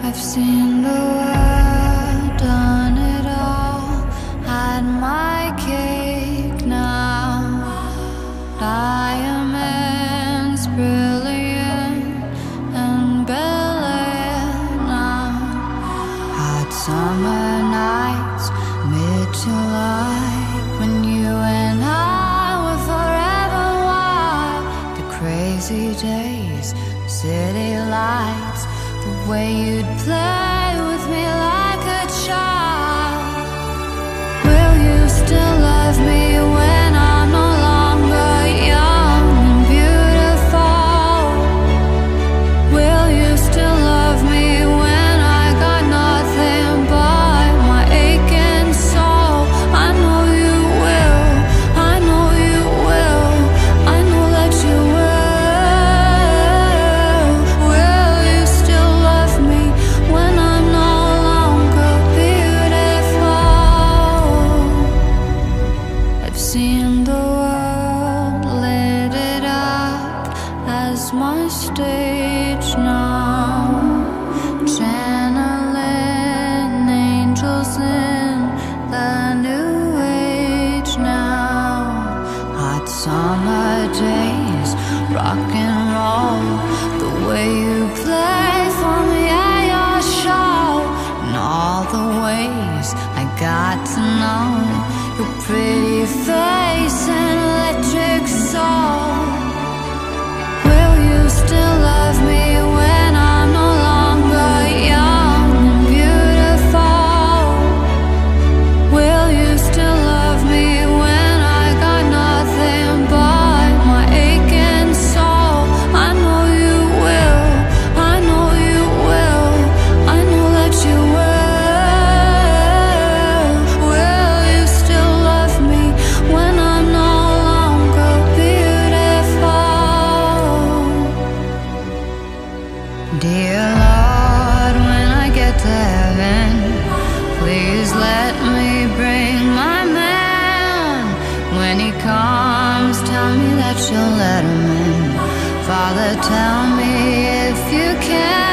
I've seen the world, way you'd play with me like seen the world lit it up as my stage now. Channeling angels in the new age now. Hot summer days, rock and roll. The way you play for me at your show. And all the ways I got to know your pretty face please let me bring my man. When he comes, tell me that you'll let him in. Father, tell me if you can.